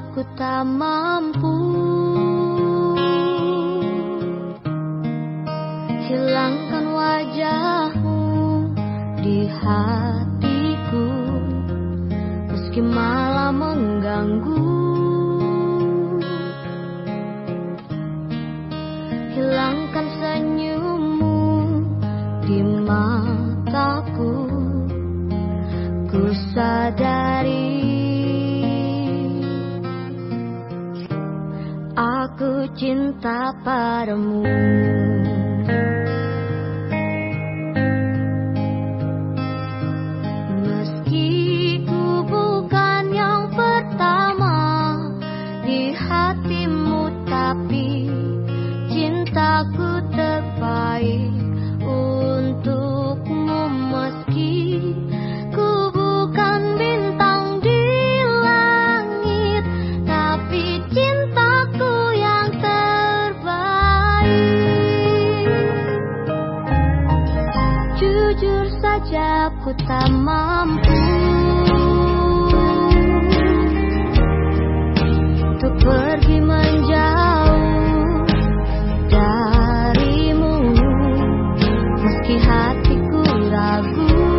aku tak mampu. cinta padamu. Meski ku bukan yang pertama di hatimu tapi Jujur saja ku tak mampu. Untuk pergi menjauh Darimu Meski hatiku ragu.